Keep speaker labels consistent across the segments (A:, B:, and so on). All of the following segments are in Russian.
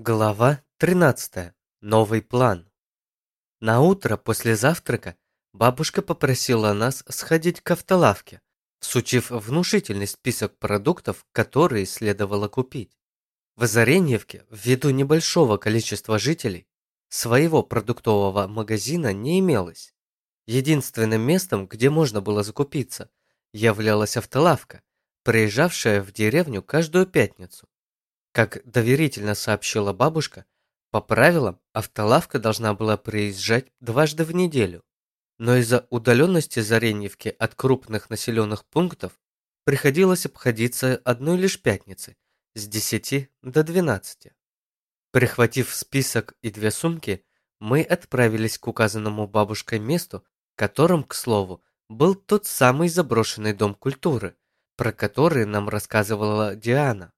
A: Глава 13. Новый план. На утро после завтрака бабушка попросила нас сходить к автолавке, всучив внушительный список продуктов, которые следовало купить. В Озареньевке, ввиду небольшого количества жителей, своего продуктового магазина не имелось. Единственным местом, где можно было закупиться, являлась автолавка, приезжавшая в деревню каждую пятницу. Как доверительно сообщила бабушка, по правилам автолавка должна была приезжать дважды в неделю, но из-за удаленности Зареньевки от крупных населенных пунктов приходилось обходиться одной лишь пятницей с 10 до 12. Прихватив список и две сумки, мы отправились к указанному бабушкой месту, которым, к слову, был тот самый заброшенный дом культуры, про который нам рассказывала Диана.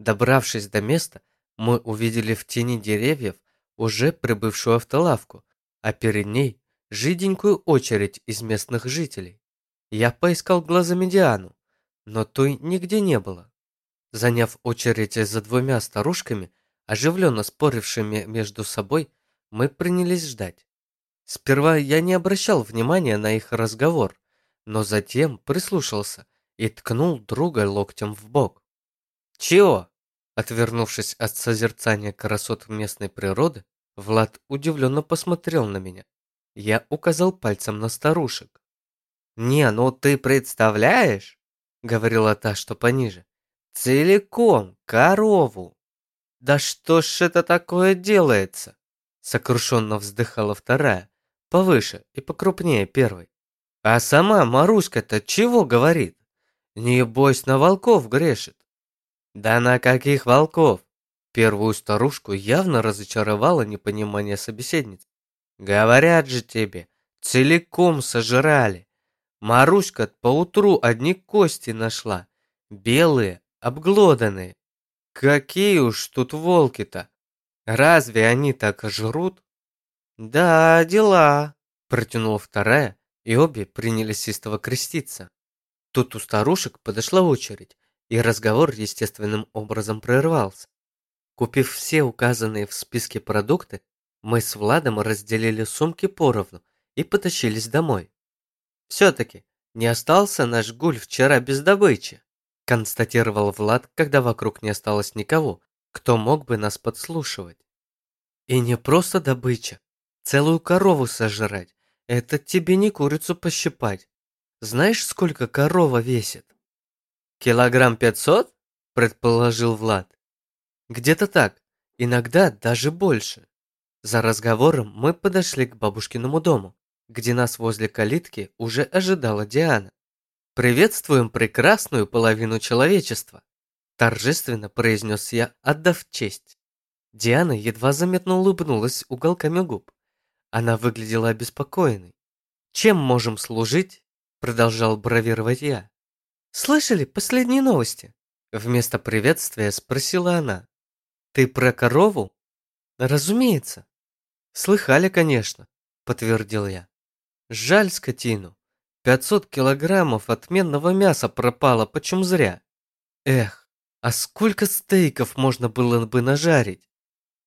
A: Добравшись до места, мы увидели в тени деревьев уже прибывшую автолавку, а перед ней жиденькую очередь из местных жителей. Я поискал глазами Диану, но той нигде не было. Заняв очередь за двумя старушками, оживленно спорившими между собой, мы принялись ждать. Сперва я не обращал внимания на их разговор, но затем прислушался и ткнул друга локтем в бок. «Чего?» Отвернувшись от созерцания красот местной природы, Влад удивленно посмотрел на меня. Я указал пальцем на старушек. «Не, ну ты представляешь?» — говорила та, что пониже. «Целиком корову!» «Да что ж это такое делается?» Сокрушенно вздыхала вторая, повыше и покрупнее первой. «А сама Маруська-то чего говорит? Небось на волков грешит. Да на каких волков? Первую старушку явно разочаровало непонимание собеседницы. Говорят же тебе, целиком сожрали. Маруська поутру одни кости нашла, белые, обглоданные. Какие уж тут волки-то? Разве они так жрут? Да, дела, протянула вторая, и обе принялись истово креститься. Тут у старушек подошла очередь, и разговор естественным образом прервался. Купив все указанные в списке продукты, мы с Владом разделили сумки поровну и потащились домой. Все-таки не остался наш гуль вчера без добычи, констатировал Влад, когда вокруг не осталось никого, кто мог бы нас подслушивать. И не просто добыча, целую корову сожрать, это тебе не курицу пощипать. Знаешь, сколько корова весит? «Килограмм пятьсот?» – предположил Влад. «Где-то так, иногда даже больше». За разговором мы подошли к бабушкиному дому, где нас возле калитки уже ожидала Диана. «Приветствуем прекрасную половину человечества!» Торжественно произнес я, отдав честь. Диана едва заметно улыбнулась уголками губ. Она выглядела обеспокоенной. «Чем можем служить?» Продолжал бравировать я. «Слышали последние новости?» Вместо приветствия спросила она. «Ты про корову?» «Разумеется». «Слыхали, конечно», подтвердил я. «Жаль скотину. Пятьсот килограммов отменного мяса пропало, почем зря. Эх, а сколько стейков можно было бы нажарить?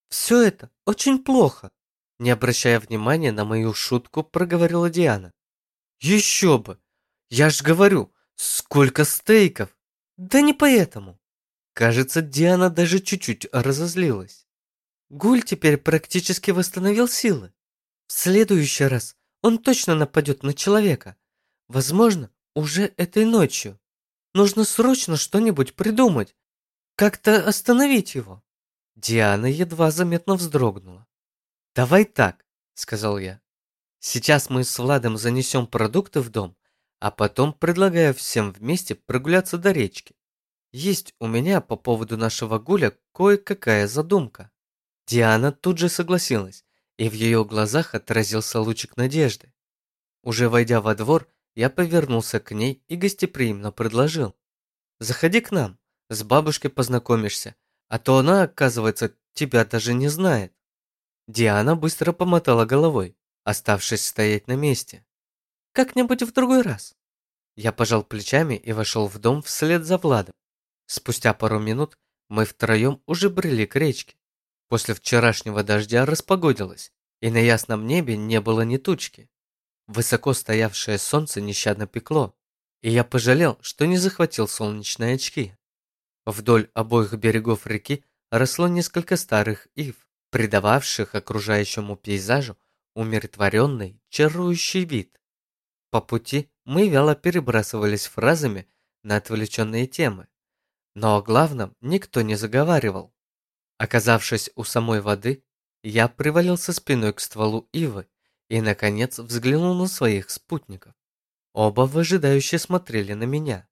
A: Все это очень плохо», не обращая внимания на мою шутку, проговорила Диана. «Еще бы! Я ж говорю, Сколько стейков? Да не поэтому. Кажется, Диана даже чуть-чуть разозлилась. Гуль теперь практически восстановил силы. В следующий раз он точно нападет на человека. Возможно, уже этой ночью. Нужно срочно что-нибудь придумать. Как-то остановить его. Диана едва заметно вздрогнула. «Давай так», — сказал я. «Сейчас мы с Владом занесем продукты в дом, а потом предлагаю всем вместе прогуляться до речки. Есть у меня по поводу нашего гуля кое-какая задумка. Диана тут же согласилась, и в ее глазах отразился лучик надежды. Уже войдя во двор, я повернулся к ней и гостеприимно предложил. «Заходи к нам, с бабушкой познакомишься, а то она, оказывается, тебя даже не знает». Диана быстро помотала головой, оставшись стоять на месте. Как-нибудь в другой раз. Я пожал плечами и вошел в дом вслед за Владом. Спустя пару минут мы втроем уже брели к речке. После вчерашнего дождя распогодилось, и на ясном небе не было ни тучки. Высоко стоявшее солнце нещадно пекло, и я пожалел, что не захватил солнечные очки. Вдоль обоих берегов реки росло несколько старых ив, придававших окружающему пейзажу умиротворенный, чарующий вид. По пути мы вяло перебрасывались фразами на отвлеченные темы, но о главном никто не заговаривал. Оказавшись у самой воды, я привалился спиной к стволу ивы и, наконец, взглянул на своих спутников. Оба выжидающе смотрели на меня.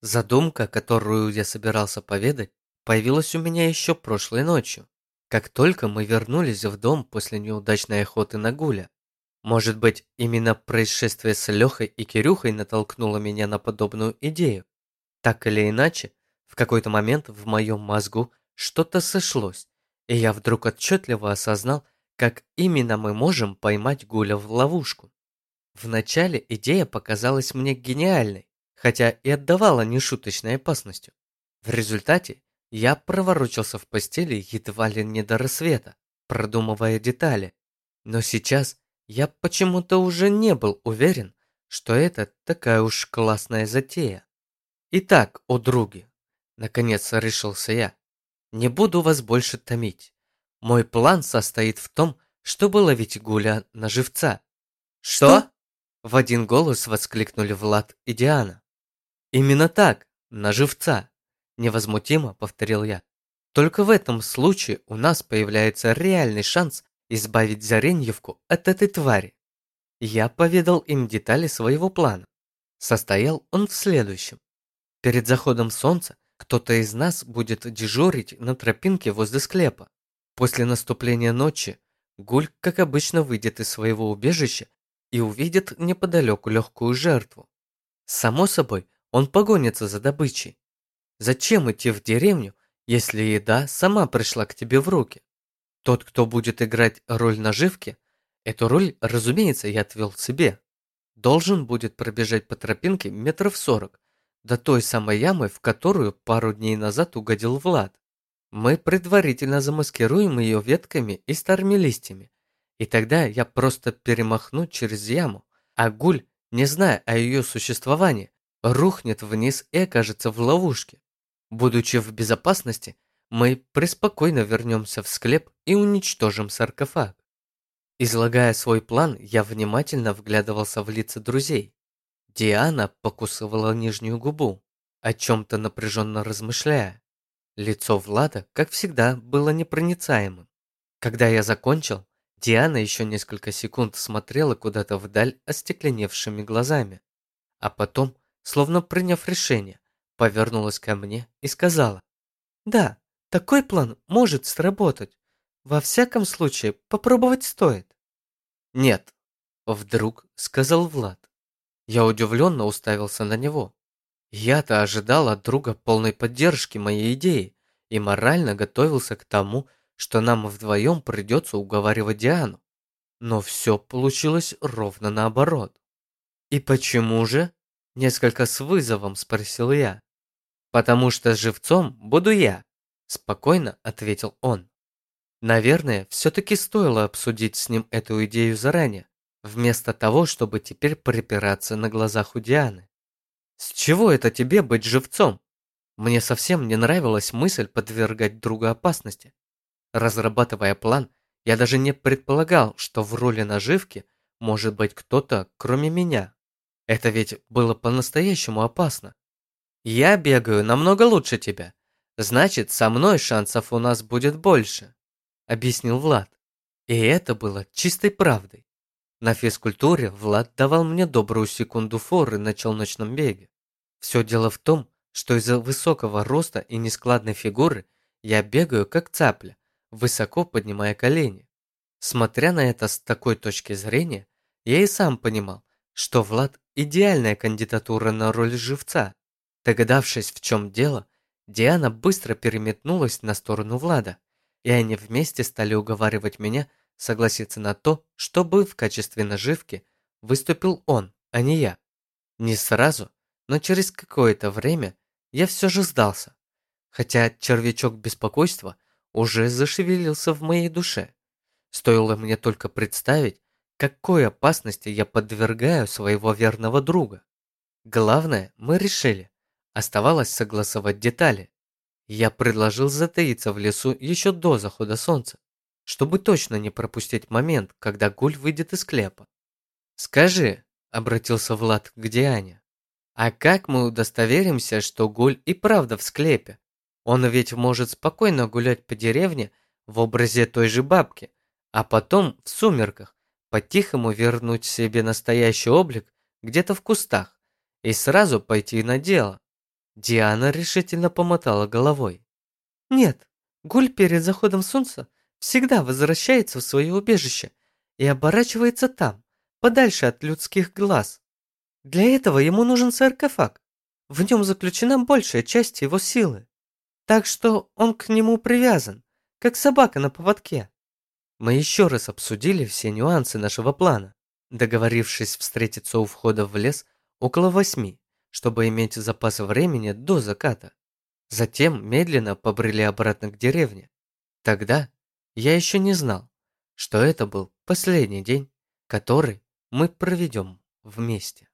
A: Задумка, которую я собирался поведать, появилась у меня еще прошлой ночью, как только мы вернулись в дом после неудачной охоты на гуля. Может быть, именно происшествие с Лехой и Кирюхой натолкнуло меня на подобную идею. Так или иначе, в какой-то момент в моем мозгу что-то сошлось, и я вдруг отчетливо осознал, как именно мы можем поймать Гуля в ловушку. Вначале идея показалась мне гениальной, хотя и отдавала нешуточной опасностью. В результате я проворочился в постели едва ли не до рассвета, продумывая детали, но сейчас я почему-то уже не был уверен, что это такая уж классная затея. Итак, о други, наконец решился я, не буду вас больше томить. Мой план состоит в том, чтобы ловить Гуля на живца. Что? В один голос воскликнули Влад и Диана. Именно так, на живца, невозмутимо повторил я. Только в этом случае у нас появляется реальный шанс избавить Зареньевку от этой твари. Я поведал им детали своего плана. Состоял он в следующем. Перед заходом солнца кто-то из нас будет дежурить на тропинке возле склепа. После наступления ночи Гуль, как обычно, выйдет из своего убежища и увидит неподалеку легкую жертву. Само собой, он погонится за добычей. Зачем идти в деревню, если еда сама пришла к тебе в руки? Тот, кто будет играть роль наживки, эту роль, разумеется, я отвел себе. Должен будет пробежать по тропинке метров сорок, до той самой ямы, в которую пару дней назад угодил Влад. Мы предварительно замаскируем ее ветками и старыми листьями, и тогда я просто перемахну через яму, а гуль, не зная о ее существовании, рухнет вниз и окажется в ловушке. Будучи в безопасности, мы преспокойно вернемся в склеп и уничтожим саркофаг. Излагая свой план, я внимательно вглядывался в лица друзей. Диана покусывала нижнюю губу, о чем-то напряженно размышляя. Лицо Влада, как всегда, было непроницаемым. Когда я закончил, Диана еще несколько секунд смотрела куда-то вдаль остекленевшими глазами, а потом, словно приняв решение, повернулась ко мне и сказала, «Да, такой план может сработать. Во всяком случае, попробовать стоит. Нет, вдруг сказал Влад. Я удивленно уставился на него. Я-то ожидал от друга полной поддержки моей идеи и морально готовился к тому, что нам вдвоем придется уговаривать Диану. Но все получилось ровно наоборот. «И почему же?» – несколько с вызовом спросил я. «Потому что живцом буду я», Спокойно ответил он. Наверное, все-таки стоило обсудить с ним эту идею заранее, вместо того, чтобы теперь припираться на глазах у Дианы. С чего это тебе быть живцом? Мне совсем не нравилась мысль подвергать друга опасности. Разрабатывая план, я даже не предполагал, что в роли наживки может быть кто-то, кроме меня. Это ведь было по-настоящему опасно. Я бегаю намного лучше тебя, Значит, со мной шансов у нас будет больше, объяснил Влад. И это было чистой правдой. На физкультуре Влад давал мне добрую секунду форы на челночном беге. Все дело в том, что из-за высокого роста и нескладной фигуры я бегаю как цапля, высоко поднимая колени. Смотря на это с такой точки зрения, я и сам понимал, что Влад – идеальная кандидатура на роль живца. Догадавшись, в чем дело, Диана быстро переметнулась на сторону Влада, и они вместе стали уговаривать меня согласиться на то, чтобы в качестве наживки выступил он, а не я. Не сразу, но через какое-то время я все же сдался. Хотя червячок беспокойства уже зашевелился в моей душе. Стоило мне только представить, какой опасности я подвергаю своего верного друга. Главное, мы решили. Оставалось согласовать детали. Я предложил затаиться в лесу еще до захода солнца, чтобы точно не пропустить момент, когда Гуль выйдет из склепа. «Скажи», — обратился Влад к Диане, «а как мы удостоверимся, что Гуль и правда в склепе? Он ведь может спокойно гулять по деревне в образе той же бабки, а потом в сумерках по-тихому вернуть себе настоящий облик где-то в кустах и сразу пойти на дело. Диана решительно помотала головой. Нет, Гуль перед заходом солнца всегда возвращается в свое убежище и оборачивается там, подальше от людских глаз. Для этого ему нужен саркофаг. В нем заключена большая часть его силы. Так что он к нему привязан, как собака на поводке. Мы еще раз обсудили все нюансы нашего плана, договорившись встретиться у входа в лес около восьми, чтобы иметь запас времени до заката. Затем медленно побрели обратно к деревне. Тогда я еще не знал, что это был последний день, который мы проведем вместе.